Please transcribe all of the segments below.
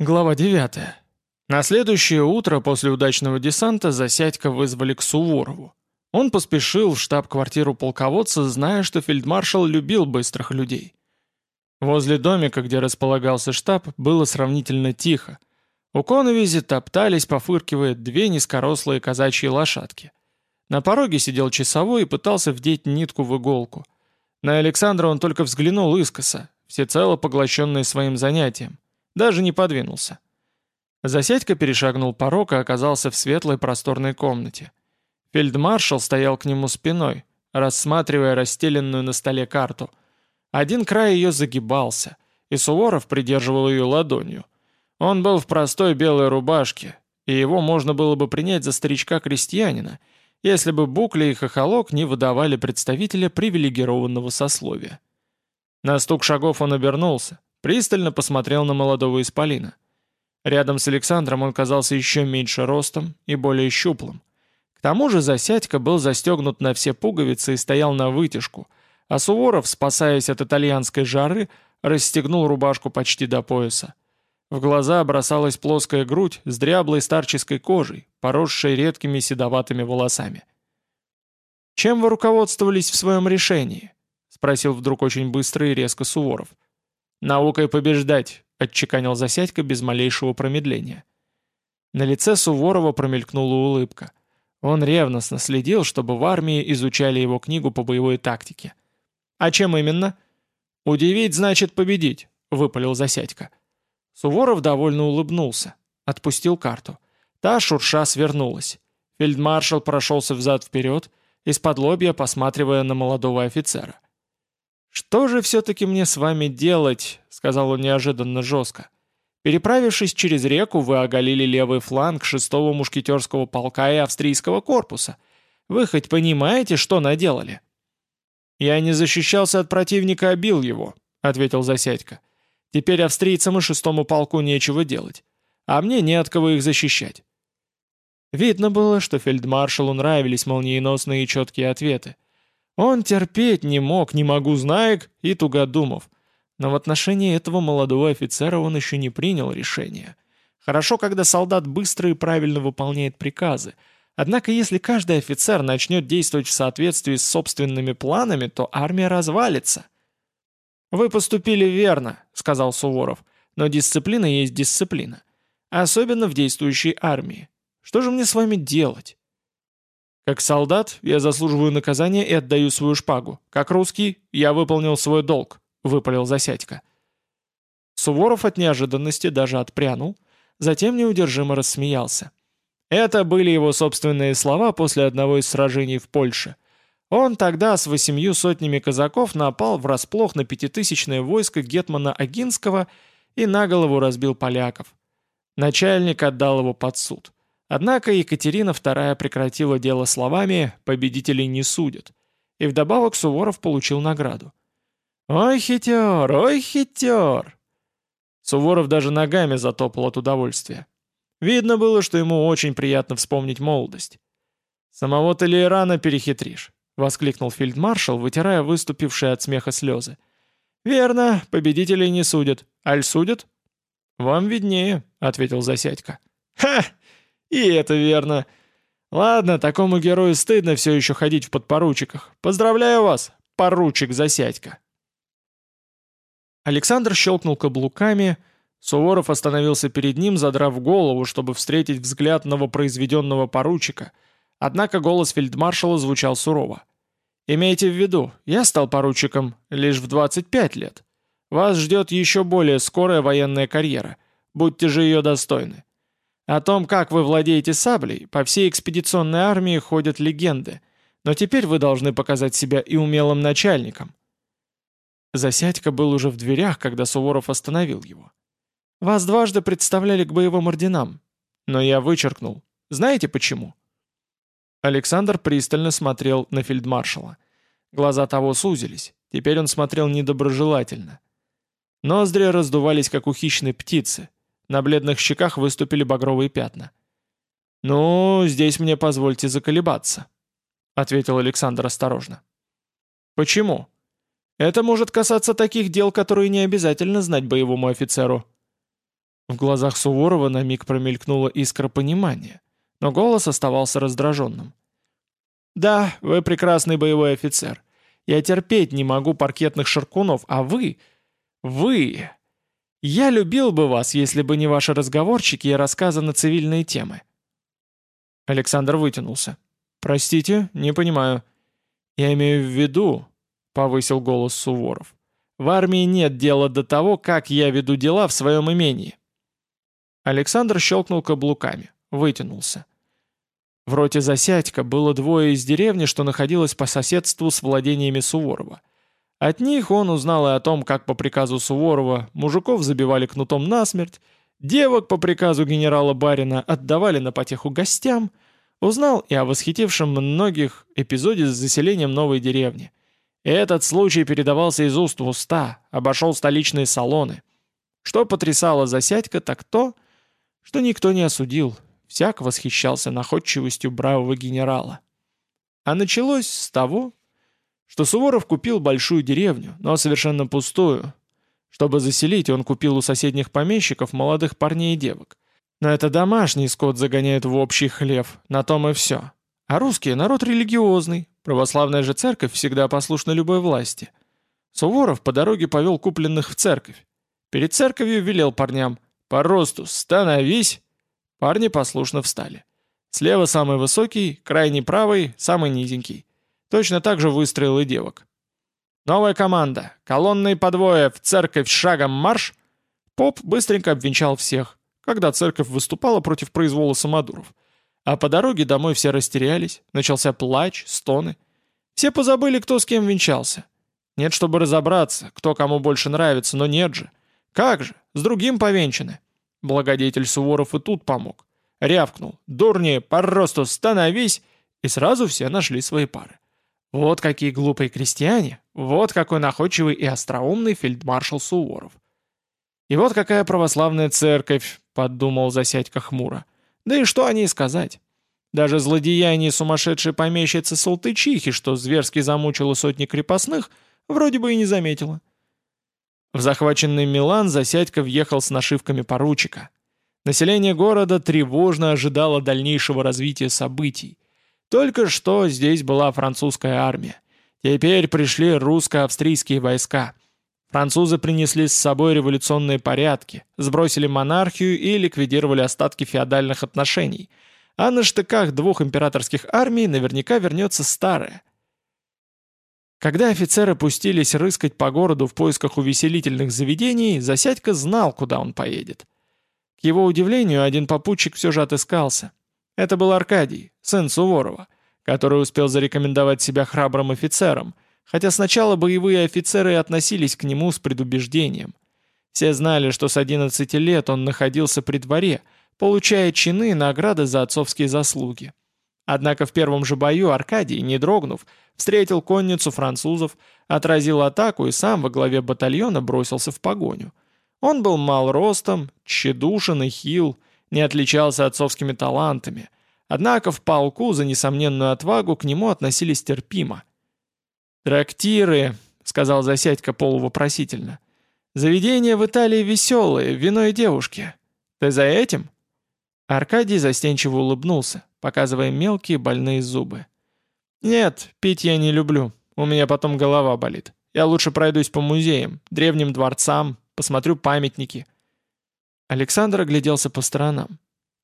Глава 9. На следующее утро после удачного десанта Засядько вызвали к Суворову. Он поспешил в штаб-квартиру полководца, зная, что фельдмаршал любил быстрых людей. Возле домика, где располагался штаб, было сравнительно тихо. У коновизи топтались, пофыркивая, две низкорослые казачьи лошадки. На пороге сидел часовой и пытался вдеть нитку в иголку. На Александра он только взглянул искоса, всецело поглощенный своим занятием. Даже не подвинулся. Засядька перешагнул порог и оказался в светлой просторной комнате. Фельдмаршал стоял к нему спиной, рассматривая расстеленную на столе карту. Один край ее загибался, и Суворов придерживал ее ладонью. Он был в простой белой рубашке, и его можно было бы принять за старичка-крестьянина, если бы Букля и Хохолок не выдавали представителя привилегированного сословия. На стук шагов он обернулся, Пристально посмотрел на молодого исполина. Рядом с Александром он казался еще меньше ростом и более щуплым. К тому же Засядько был застегнут на все пуговицы и стоял на вытяжку, а Суворов, спасаясь от итальянской жары, расстегнул рубашку почти до пояса. В глаза бросалась плоская грудь с дряблой старческой кожей, поросшей редкими седоватыми волосами. «Чем вы руководствовались в своем решении?» — спросил вдруг очень быстро и резко Суворов. — «Наукой побеждать», — отчеканил Засядько без малейшего промедления. На лице Суворова промелькнула улыбка. Он ревностно следил, чтобы в армии изучали его книгу по боевой тактике. «А чем именно?» «Удивить значит победить», — выпалил Засядько. Суворов довольно улыбнулся, отпустил карту. Та шурша свернулась. Фельдмаршал прошелся взад-вперед, из-под лобья посматривая на молодого офицера. «Что же все-таки мне с вами делать?» — сказал он неожиданно жестко. «Переправившись через реку, вы оголили левый фланг шестого мушкетерского полка и австрийского корпуса. Вы хоть понимаете, что наделали?» «Я не защищался от противника, а бил его», — ответил Засядько. «Теперь австрийцам и шестому полку нечего делать, а мне не от кого их защищать». Видно было, что фельдмаршалу нравились молниеносные и четкие ответы. Он терпеть не мог, не могу знаек и тугодумов. Но в отношении этого молодого офицера он еще не принял решения. Хорошо, когда солдат быстро и правильно выполняет приказы. Однако если каждый офицер начнет действовать в соответствии с собственными планами, то армия развалится. «Вы поступили верно», — сказал Суворов, «но дисциплина есть дисциплина. Особенно в действующей армии. Что же мне с вами делать?» Как солдат я заслуживаю наказания и отдаю свою шпагу. Как русский я выполнил свой долг», — выпалил Засядько. Суворов от неожиданности даже отпрянул, затем неудержимо рассмеялся. Это были его собственные слова после одного из сражений в Польше. Он тогда с восемью сотнями казаков напал врасплох на пятитысячное войско Гетмана Агинского и на голову разбил поляков. Начальник отдал его под суд. Однако Екатерина II прекратила дело словами «победителей не судят», и вдобавок Суворов получил награду. «Ой, хитер, ой, хитер!» Суворов даже ногами затопал от удовольствия. Видно было, что ему очень приятно вспомнить молодость. «Самого Толейрана перехитришь», — воскликнул фельдмаршал, вытирая выступившие от смеха слезы. «Верно, победителей не судят. Аль судят?» «Вам виднее», — ответил Засядько. «Ха!» И это верно. Ладно, такому герою стыдно все еще ходить в подпоручиках. Поздравляю вас, поручик Засядько. Александр щелкнул каблуками, Суворов остановился перед ним, задрав голову, чтобы встретить взгляд новопроизведенного поручика, однако голос фельдмаршала звучал сурово. «Имейте в виду, я стал поручиком лишь в 25 лет. Вас ждет еще более скорая военная карьера. Будьте же ее достойны. О том, как вы владеете саблей, по всей экспедиционной армии ходят легенды, но теперь вы должны показать себя и умелым начальником. Засядько был уже в дверях, когда Суворов остановил его. Вас дважды представляли к боевым орденам, но я вычеркнул. Знаете почему? Александр пристально смотрел на фельдмаршала. Глаза того сузились, теперь он смотрел недоброжелательно. Ноздри раздувались, как у хищной птицы, на бледных щеках выступили багровые пятна. «Ну, здесь мне позвольте заколебаться», — ответил Александр осторожно. «Почему?» «Это может касаться таких дел, которые не обязательно знать боевому офицеру». В глазах Суворова на миг промелькнула искра понимания, но голос оставался раздраженным. «Да, вы прекрасный боевой офицер. Я терпеть не могу паркетных шаркунов, а вы... Вы... Я любил бы вас, если бы не ваши разговорчики и рассказы на цивильные темы». Александр вытянулся. «Простите, не понимаю». «Я имею в виду», — повысил голос Суворов, «в армии нет дела до того, как я веду дела в своем имении». Александр щелкнул каблуками, вытянулся. В роте Засядька было двое из деревни, что находилось по соседству с владениями Суворова. От них он узнал и о том, как по приказу Суворова мужиков забивали кнутом насмерть, девок по приказу генерала Барина отдавали на потеху гостям, узнал и о восхитившем многих эпизоде с заселением новой деревни. Этот случай передавался из уст в уста, обошел столичные салоны. Что потрясало Засядька, так то, что никто не осудил, Всяк восхищался находчивостью бравого генерала. А началось с того, что Суворов купил большую деревню, но совершенно пустую. Чтобы заселить, он купил у соседних помещиков молодых парней и девок. Но это домашний скот загоняет в общий хлев, на том и все. А русские народ религиозный, православная же церковь всегда послушна любой власти. Суворов по дороге повел купленных в церковь. Перед церковью велел парням «По росту становись!» Парни послушно встали. Слева самый высокий, крайний правый, самый низенький. Точно так же выстроил и девок. Новая команда. Колонной по двое, в церковь шагом марш. Поп быстренько обвенчал всех, когда церковь выступала против произвола самодуров. А по дороге домой все растерялись, начался плач, стоны. Все позабыли, кто с кем венчался. Нет, чтобы разобраться, кто кому больше нравится, но нет же. Как же, с другим повенчаны. Благодетель Суворов и тут помог. Рявкнул. «Дурни, по росту становись!» И сразу все нашли свои пары. Вот какие глупые крестьяне, вот какой находчивый и остроумный фельдмаршал Суворов. И вот какая православная церковь, подумал Засядько хмуро. Да и что о ней сказать? Даже злодеяние сумасшедшей помещицы Салтычихи, что зверски замучила сотни крепостных, вроде бы и не заметила. В захваченный Милан Засядько въехал с нашивками поручика. Население города тревожно ожидало дальнейшего развития событий. Только что здесь была французская армия. Теперь пришли русско-австрийские войска. Французы принесли с собой революционные порядки, сбросили монархию и ликвидировали остатки феодальных отношений. А на штыках двух императорских армий наверняка вернется старая, когда офицеры пустились рыскать по городу в поисках увеселительных заведений, Засядько знал, куда он поедет. К его удивлению, один попутчик все же отыскался. Это был Аркадий, сын Суворова, который успел зарекомендовать себя храбрым офицером, хотя сначала боевые офицеры относились к нему с предубеждением. Все знали, что с 11 лет он находился при дворе, получая чины и награды за отцовские заслуги. Однако в первом же бою Аркадий, не дрогнув, встретил конницу французов, отразил атаку и сам во главе батальона бросился в погоню. Он был мал ростом, тщедушен и хил, не отличался отцовскими талантами. Однако в полку за несомненную отвагу к нему относились терпимо. «Трактиры», — сказал Засядько полувопросительно. «Заведения в Италии веселые, вино и девушки. Ты за этим?» Аркадий застенчиво улыбнулся показывая мелкие больные зубы. «Нет, пить я не люблю. У меня потом голова болит. Я лучше пройдусь по музеям, древним дворцам, посмотрю памятники». Александр огляделся по сторонам.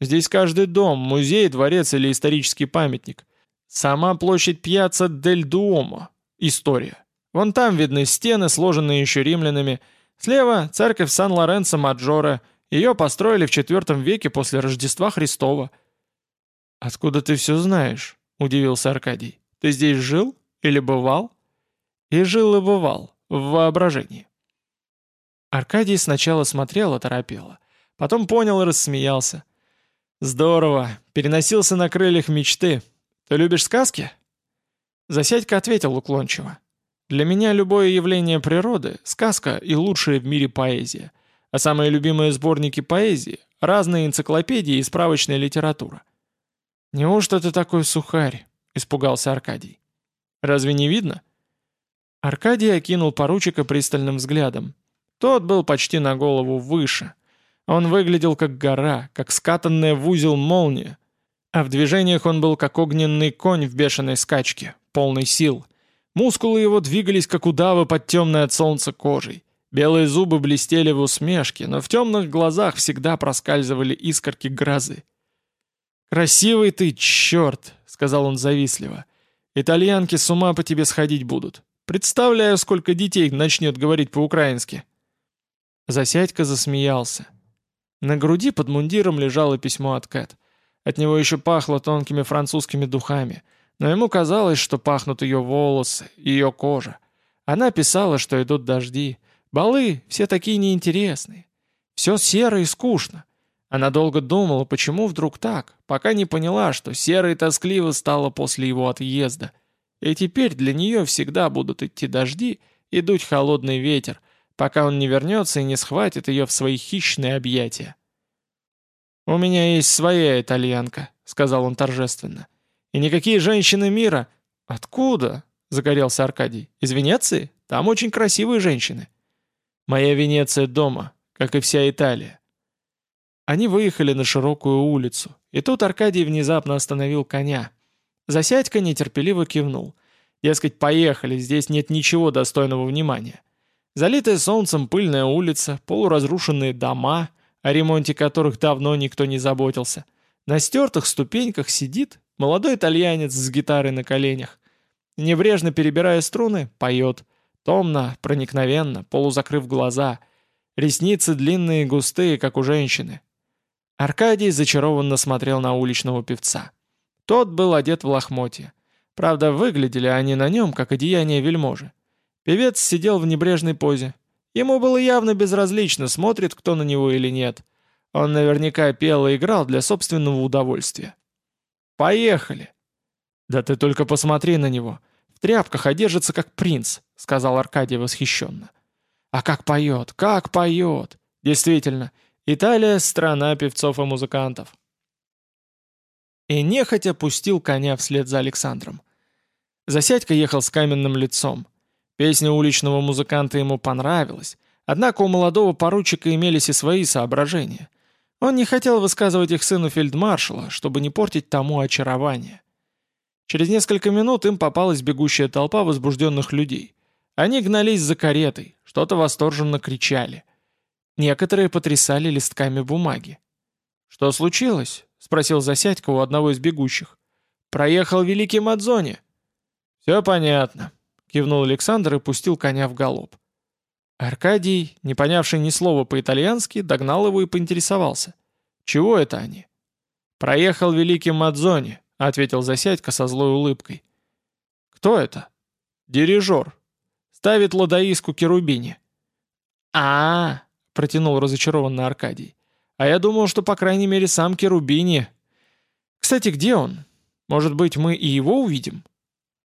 «Здесь каждый дом, музей, дворец или исторический памятник. Сама площадь Пьяцца дель Дуомо. История. Вон там видны стены, сложенные еще римлянами. Слева церковь Сан-Лоренцо Маджоре. Ее построили в IV веке после Рождества Христова. «Откуда ты все знаешь?» — удивился Аркадий. «Ты здесь жил? Или бывал?» «И жил, и бывал. В воображении». Аркадий сначала смотрел оторопело, потом понял и рассмеялся. «Здорово. Переносился на крыльях мечты. Ты любишь сказки?» Засядька ответил уклончиво. «Для меня любое явление природы — сказка и лучшая в мире поэзия. А самые любимые сборники поэзии — разные энциклопедии и справочная литература. «Неужто ты такой сухарь?» — испугался Аркадий. «Разве не видно?» Аркадий окинул поручика пристальным взглядом. Тот был почти на голову выше. Он выглядел как гора, как скатанная в узел молния, а в движениях он был как огненный конь в бешеной скачке, полный сил. Мускулы его двигались, как удавы под темной от солнца кожей. Белые зубы блестели в усмешке, но в темных глазах всегда проскальзывали искорки грозы. «Красивый ты, черт!» — сказал он завистливо. «Итальянки с ума по тебе сходить будут. Представляю, сколько детей начнет говорить по-украински». Засядька засмеялся. На груди под мундиром лежало письмо от Кэт. От него еще пахло тонкими французскими духами, но ему казалось, что пахнут ее волосы, ее кожа. Она писала, что идут дожди, Балы все такие неинтересные. Все серо и скучно. Она долго думала, почему вдруг так, пока не поняла, что серо и тоскливо стало после его отъезда. И теперь для нее всегда будут идти дожди и дуть холодный ветер, пока он не вернется и не схватит ее в свои хищные объятия. «У меня есть своя итальянка», — сказал он торжественно. «И никакие женщины мира...» «Откуда?» — загорелся Аркадий. «Из Венеции? Там очень красивые женщины». Моя Венеция дома, как и вся Италия. Они выехали на широкую улицу, и тут Аркадий внезапно остановил коня. Засядька нетерпеливо кивнул. Дескать, поехали, здесь нет ничего достойного внимания. Залитая солнцем пыльная улица, полуразрушенные дома, о ремонте которых давно никто не заботился. На стертых ступеньках сидит молодой итальянец с гитарой на коленях. Небрежно перебирая струны, поет. Томно, проникновенно, полузакрыв глаза. Ресницы длинные и густые, как у женщины. Аркадий зачарованно смотрел на уличного певца. Тот был одет в лохмотье. Правда, выглядели они на нем, как одеяние вельможи. Певец сидел в небрежной позе. Ему было явно безразлично, смотрит кто на него или нет. Он наверняка пел и играл для собственного удовольствия. «Поехали!» «Да ты только посмотри на него тряпках, а держится как принц», — сказал Аркадий восхищенно. «А как поет, как поет! Действительно, Италия — страна певцов и музыкантов». И нехотя пустил коня вслед за Александром. Засядька ехал с каменным лицом. Песня уличного музыканта ему понравилась, однако у молодого поручика имелись и свои соображения. Он не хотел высказывать их сыну фельдмаршала, чтобы не портить тому очарование. Через несколько минут им попалась бегущая толпа возбужденных людей. Они гнались за каретой, что-то восторженно кричали. Некоторые потрясали листками бумаги. «Что случилось?» — спросил Засядько у одного из бегущих. «Проехал великий Мадзони». «Все понятно», — кивнул Александр и пустил коня в галоп. Аркадий, не понявший ни слова по-итальянски, догнал его и поинтересовался. «Чего это они?» «Проехал великий Мадзони», — ответил Засядько со злой улыбкой. «Кто это?» «Дирижер. Ставит ладоиску Керубини». «А-а-а!» — протянул разочарованный Аркадий. «А я думал, что, по крайней мере, сам Керубини. Кстати, где он? Может быть, мы и его увидим?»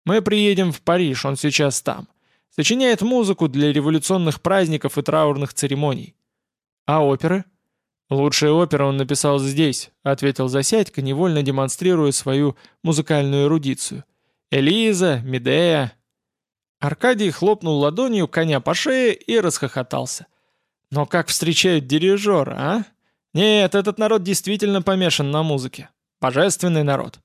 «Мы приедем в Париж, он сейчас там. Сочиняет музыку для революционных праздников и траурных церемоний». «А оперы?» «Лучшие оперы он написал здесь», — ответил Засядько, невольно демонстрируя свою музыкальную эрудицию. «Элиза, Медея». Аркадий хлопнул ладонью коня по шее и расхохотался. «Но как встречают дирижера, а? Нет, этот народ действительно помешан на музыке. Божественный народ».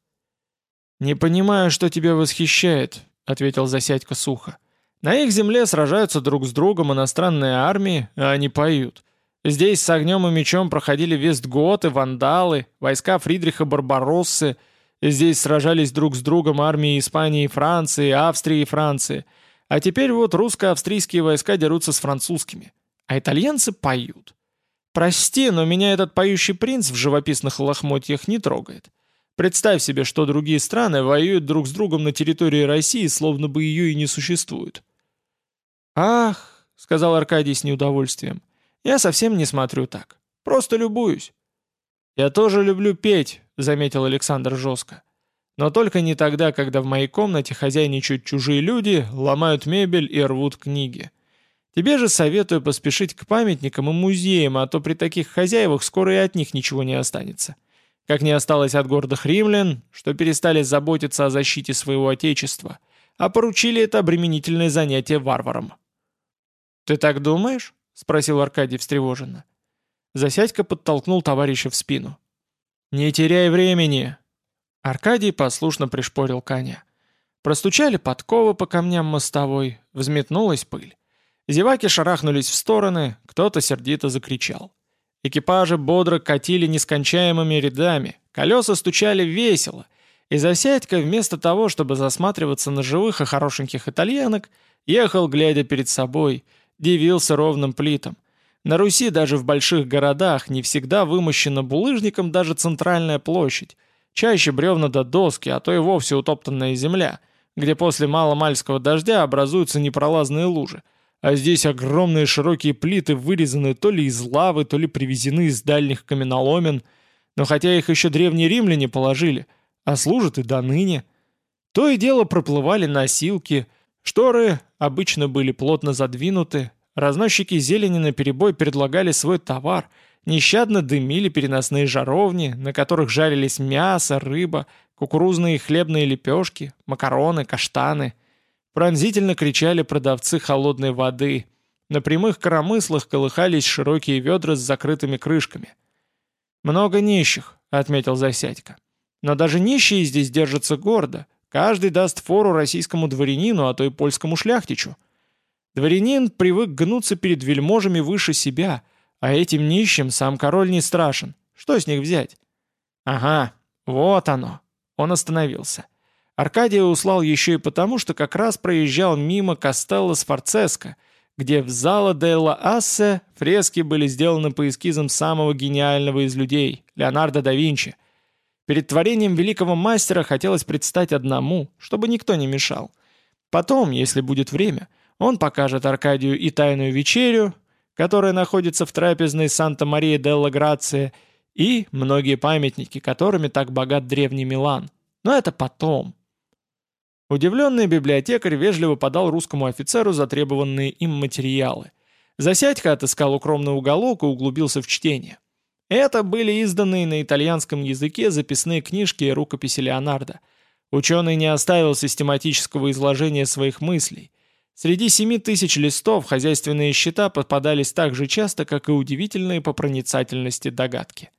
«Не понимаю, что тебя восхищает», — ответил Засядько сухо. «На их земле сражаются друг с другом иностранные армии, а они поют. Здесь с огнем и мечом проходили вестготы, вандалы, войска Фридриха Барбароссы. Здесь сражались друг с другом армии Испании и Франции, Австрии и Франции. А теперь вот русско-австрийские войска дерутся с французскими. А итальянцы поют. Прости, но меня этот поющий принц в живописных лохмотьях не трогает. Представь себе, что другие страны воюют друг с другом на территории России, словно бы ее и не существует. «Ах», — сказал Аркадий с неудовольствием, я совсем не смотрю так. Просто любуюсь». «Я тоже люблю петь», — заметил Александр жестко. «Но только не тогда, когда в моей комнате хозяйничают чужие люди, ломают мебель и рвут книги. Тебе же советую поспешить к памятникам и музеям, а то при таких хозяевах скоро и от них ничего не останется. Как не осталось от гордых римлян, что перестали заботиться о защите своего отечества, а поручили это обременительное занятие варварам». «Ты так думаешь?» — спросил Аркадий встревоженно. Засядька подтолкнул товарища в спину. «Не теряй времени!» Аркадий послушно пришпорил коня. Простучали подковы по камням мостовой, взметнулась пыль. Зеваки шарахнулись в стороны, кто-то сердито закричал. Экипажи бодро катили нескончаемыми рядами, колеса стучали весело, и Засядько вместо того, чтобы засматриваться на живых и хорошеньких итальянок, ехал, глядя перед собой, дивился ровным плитом. На Руси даже в больших городах не всегда вымощена булыжником даже центральная площадь, чаще бревна до доски, а то и вовсе утоптанная земля, где после маломальского дождя образуются непролазные лужи, а здесь огромные широкие плиты вырезаны то ли из лавы, то ли привезены из дальних каменоломен, но хотя их еще древние римляне положили, а служат и до ныне. То и дело проплывали носилки, шторы обычно были плотно задвинуты, разносчики зелени наперебой предлагали свой товар, нещадно дымили переносные жаровни, на которых жарились мясо, рыба, кукурузные и хлебные лепешки, макароны, каштаны — Пронзительно кричали продавцы холодной воды. На прямых коромыслах колыхались широкие ведра с закрытыми крышками. «Много нищих», — отметил Засядько. «Но даже нищие здесь держатся гордо. Каждый даст фору российскому дворянину, а то и польскому шляхтичу. Дворянин привык гнуться перед вельможами выше себя, а этим нищим сам король не страшен. Что с них взять?» «Ага, вот оно». Он остановился. Аркадия услал еще и потому, что как раз проезжал мимо Кастелло Сфорцеско, где в зала Делла Ассе фрески были сделаны по эскизам самого гениального из людей, Леонардо да Винчи. Перед творением великого мастера хотелось предстать одному, чтобы никто не мешал. Потом, если будет время, он покажет Аркадию и тайную вечерю, которая находится в трапезной Санта-Мария делла Грация, и многие памятники, которыми так богат древний Милан. Но это потом. Удивленный библиотекарь вежливо подал русскому офицеру затребованные им материалы. Засядька отыскал укромный уголок и углубился в чтение. Это были изданные на итальянском языке записные книжки и рукописи Леонардо. Ученый не оставил систематического изложения своих мыслей. Среди семи тысяч листов хозяйственные счета попадались так же часто, как и удивительные по проницательности догадки.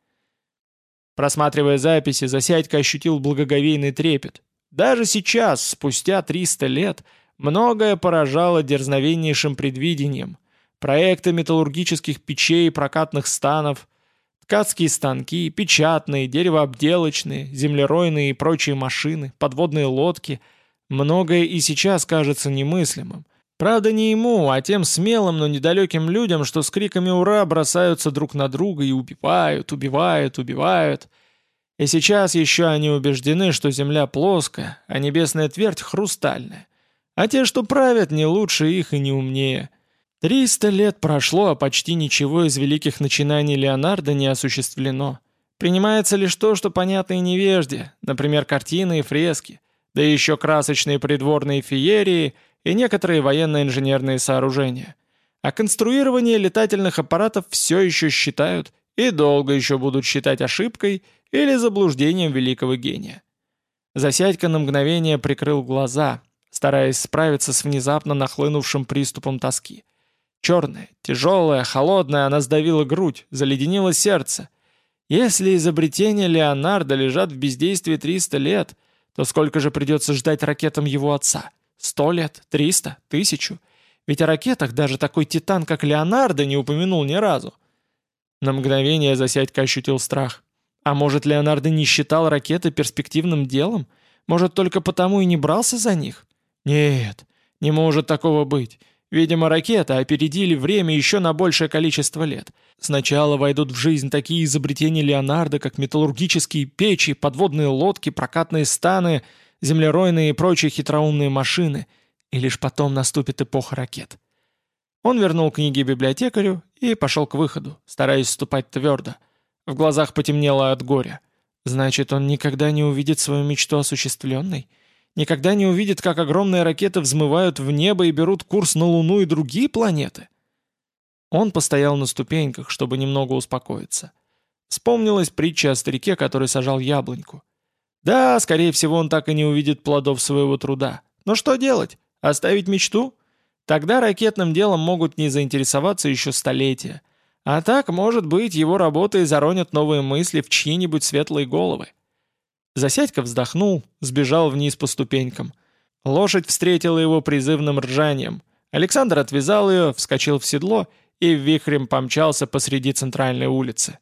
Просматривая записи, Засядько ощутил благоговейный трепет. Даже сейчас, спустя 300 лет, многое поражало дерзновеннейшим предвидением. Проекты металлургических печей и прокатных станов, ткацкие станки, печатные, деревообделочные, землеройные и прочие машины, подводные лодки. Многое и сейчас кажется немыслимым. Правда, не ему, а тем смелым, но недалеким людям, что с криками «Ура!» бросаются друг на друга и убивают, убивают, убивают. И сейчас еще они убеждены, что Земля плоская, а небесная твердь хрустальная. А те, что правят, не лучше их и не умнее. Триста лет прошло, а почти ничего из великих начинаний Леонардо не осуществлено. Принимается лишь то, что понятно и невежде, например, картины и фрески, да еще красочные придворные феерии и некоторые военно-инженерные сооружения. А конструирование летательных аппаратов все еще считают и долго еще будут считать ошибкой – или заблуждением великого гения. Засядька на мгновение прикрыл глаза, стараясь справиться с внезапно нахлынувшим приступом тоски. Черная, тяжелая, холодная, она сдавила грудь, заледенило сердце. Если изобретения Леонардо лежат в бездействии 300 лет, то сколько же придется ждать ракетам его отца? Сто лет? Триста? Тысячу? Ведь о ракетах даже такой титан, как Леонардо, не упомянул ни разу. На мгновение Засядька ощутил страх. А может, Леонардо не считал ракеты перспективным делом? Может, только потому и не брался за них? Нет, не может такого быть. Видимо, ракеты опередили время еще на большее количество лет. Сначала войдут в жизнь такие изобретения Леонардо, как металлургические печи, подводные лодки, прокатные станы, землеройные и прочие хитроумные машины. И лишь потом наступит эпоха ракет. Он вернул книги библиотекарю и пошел к выходу, стараясь ступать твердо. В глазах потемнело от горя. Значит, он никогда не увидит свою мечту осуществленной? Никогда не увидит, как огромные ракеты взмывают в небо и берут курс на Луну и другие планеты? Он постоял на ступеньках, чтобы немного успокоиться. Вспомнилась притча о старике, который сажал яблоньку. Да, скорее всего, он так и не увидит плодов своего труда. Но что делать? Оставить мечту? Тогда ракетным делом могут не заинтересоваться еще столетия. А так, может быть, его работы заронят новые мысли в чьи-нибудь светлые головы. Засядька вздохнул, сбежал вниз по ступенькам. Лошадь встретила его призывным ржанием. Александр отвязал ее, вскочил в седло и вихрем помчался посреди центральной улицы.